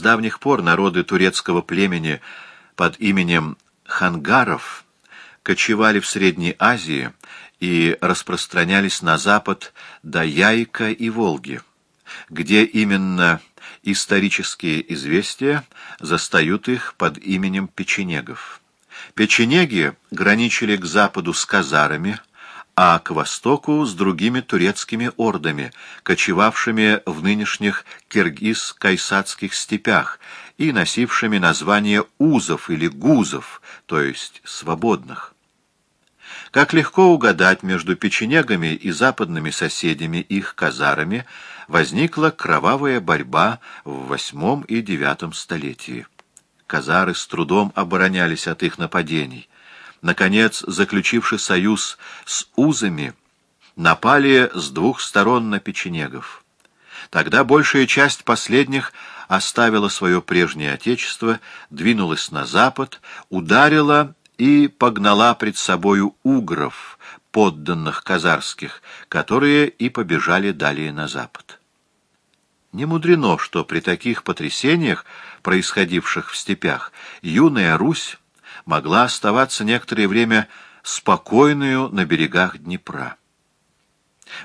С давних пор народы турецкого племени под именем хангаров кочевали в Средней Азии и распространялись на запад до Яйка и Волги, где именно исторические известия застают их под именем печенегов. Печенеги граничили к западу с казарами, а к востоку с другими турецкими ордами, кочевавшими в нынешних киргиз-кайсадских степях и носившими название узов или гузов, то есть свободных. Как легко угадать, между печенегами и западными соседями их казарами возникла кровавая борьба в восьмом и девятом столетии. Казары с трудом оборонялись от их нападений. Наконец, заключивший союз с узами, напали с двух сторон на печенегов. Тогда большая часть последних оставила свое прежнее отечество, двинулась на запад, ударила и погнала пред собою угров, подданных казарских, которые и побежали далее на запад. Не мудрено, что при таких потрясениях, происходивших в степях, юная Русь могла оставаться некоторое время спокойную на берегах Днепра.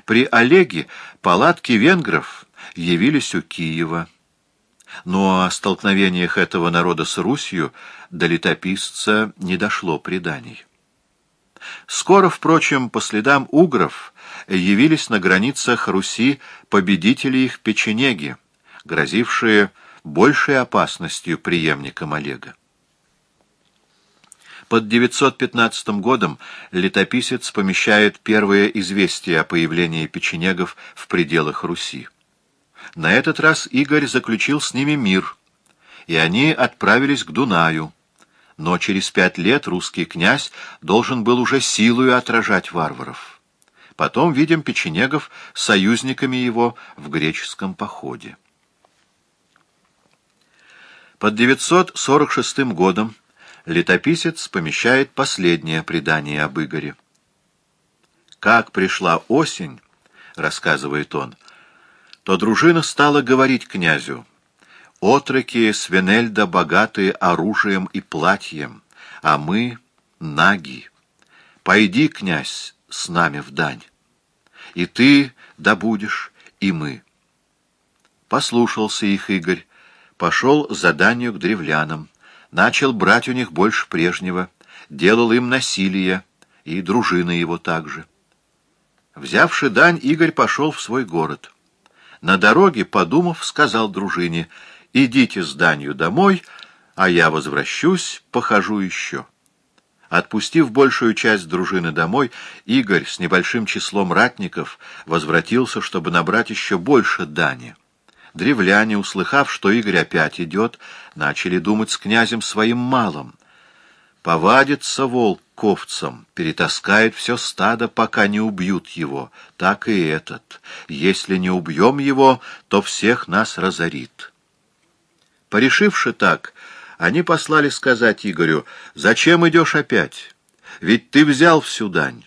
При Олеге палатки венгров явились у Киева, но о столкновениях этого народа с Русью до летописца не дошло преданий. Скоро, впрочем, по следам угров явились на границах Руси победители их печенеги, грозившие большей опасностью преемникам Олега. Под 915 годом летописец помещает первое известие о появлении печенегов в пределах Руси. На этот раз Игорь заключил с ними мир, и они отправились к Дунаю. Но через пять лет русский князь должен был уже силою отражать варваров. Потом видим печенегов союзниками его в греческом походе. Под 946 годом летописец помещает последнее предание об Игоре. «Как пришла осень, — рассказывает он, — то дружина стала говорить князю, «Отроки Свенельда богаты оружием и платьем, а мы — наги. Пойди, князь, с нами в дань. И ты добудешь, и мы». Послушался их Игорь, пошел за данью к древлянам, начал брать у них больше прежнего, делал им насилие, и дружина его также. Взявши дань, Игорь пошел в свой город — на дороге, подумав, сказал дружине, «Идите с Данью домой, а я возвращусь, похожу еще». Отпустив большую часть дружины домой, Игорь с небольшим числом ратников возвратился, чтобы набрать еще больше дани. Древляне, услыхав, что Игорь опять идет, начали думать с князем своим малым. Повадится волк ковцам, перетаскает все стадо, пока не убьют его. Так и этот. Если не убьем его, то всех нас разорит. Порешивши так, они послали сказать Игорю, «Зачем идешь опять? Ведь ты взял всю дань».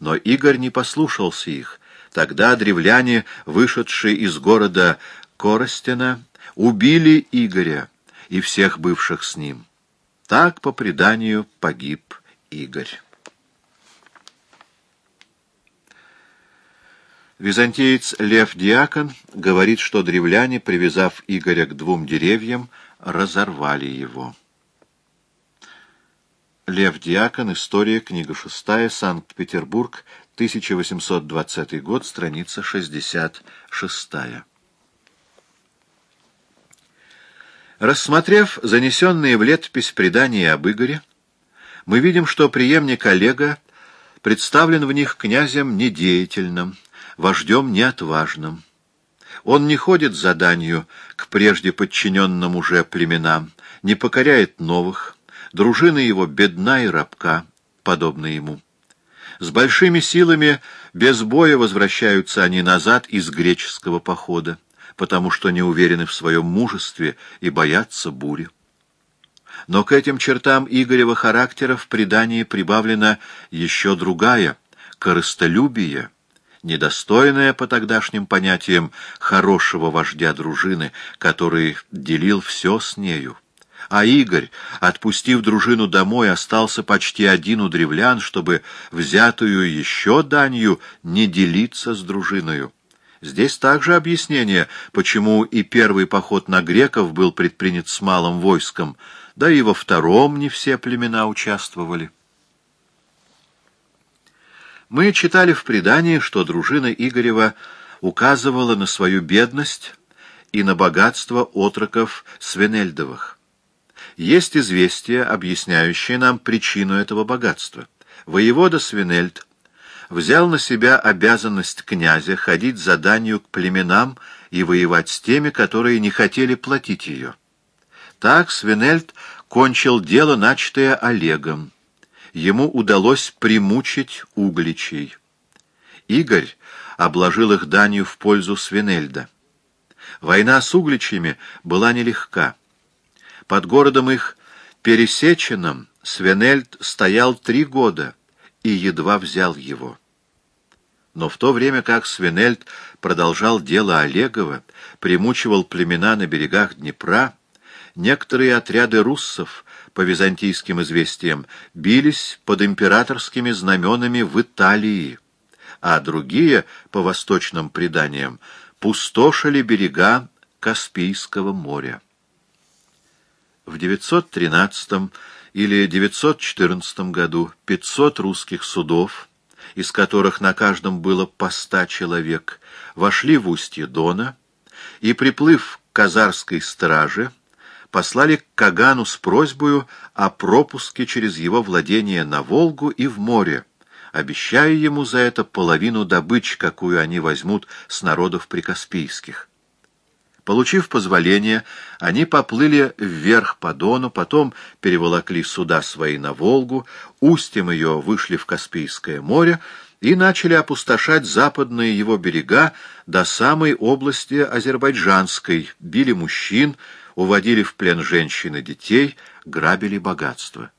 Но Игорь не послушался их. Тогда древляне, вышедшие из города Коростена, убили Игоря и всех бывших с ним. Так, по преданию, погиб Игорь. Византиец Лев Диакон говорит, что древляне, привязав Игоря к двум деревьям, разорвали его. Лев Диакон, история, книга шестая, Санкт-Петербург, 1820 год, страница 66. Рассмотрев занесенные в летопись предания об Игоре, мы видим, что преемник Олега представлен в них князем недеятельным, вождем неотважным. Он не ходит за данью к прежде подчиненным уже племенам, не покоряет новых, дружина его бедна и рабка, подобно ему. С большими силами без боя возвращаются они назад из греческого похода потому что не уверены в своем мужестве и боятся бури. Но к этим чертам Игорева характера в предании прибавлена еще другая — корыстолюбие, недостойная по тогдашним понятиям хорошего вождя дружины, который делил все с нею. А Игорь, отпустив дружину домой, остался почти один у древлян, чтобы взятую еще данью не делиться с дружиною. Здесь также объяснение, почему и первый поход на греков был предпринят с малым войском, да и во втором не все племена участвовали. Мы читали в предании, что дружина Игорева указывала на свою бедность и на богатство отроков Свенельдовых. Есть известие, объясняющее нам причину этого богатства. Воевода Свинельд взял на себя обязанность князя ходить за данью к племенам и воевать с теми, которые не хотели платить ее. Так Свинельд кончил дело, начатое Олегом ему удалось примучить угличей. Игорь обложил их данью в пользу Свинельда. Война с угличами была нелегка. Под городом их Пересеченным Свинельд стоял три года и едва взял его. Но в то время как Свинельд продолжал дело Олегова, примучивал племена на берегах Днепра, некоторые отряды руссов по византийским известиям, бились под императорскими знаменами в Италии, а другие, по восточным преданиям, пустошили берега Каспийского моря. В 913 или 914 году 500 русских судов, из которых на каждом было по ста человек, вошли в устье Дона и, приплыв к Казарской страже, послали к Кагану с просьбой о пропуске через его владение на Волгу и в море, обещая ему за это половину добычи, какую они возьмут с народов прикаспийских. Получив позволение, они поплыли вверх по Дону, потом переволокли суда свои на Волгу, устьем ее вышли в Каспийское море и начали опустошать западные его берега до самой области Азербайджанской, били мужчин, уводили в плен женщин и детей, грабили богатство.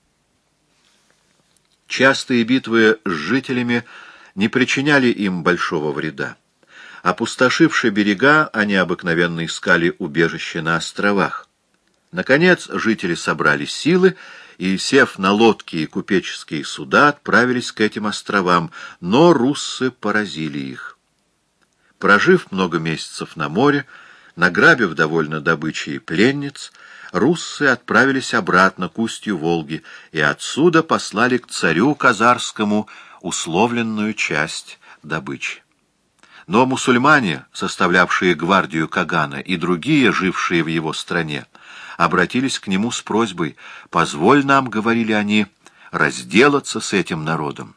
Частые битвы с жителями не причиняли им большого вреда. Опустошивши берега, они обыкновенно искали убежище на островах. Наконец жители собрали силы и, сев на лодки и купеческие суда, отправились к этим островам, но руссы поразили их. Прожив много месяцев на море, Награбив довольно добычи и пленниц, руссы отправились обратно к устью Волги и отсюда послали к царю Казарскому условленную часть добычи. Но мусульмане, составлявшие гвардию Кагана, и другие, жившие в его стране, обратились к нему с просьбой «Позволь нам, — говорили они, — разделаться с этим народом».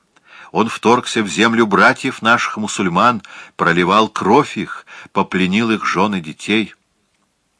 Он вторгся в землю братьев наших мусульман, проливал кровь их, попленил их жены детей.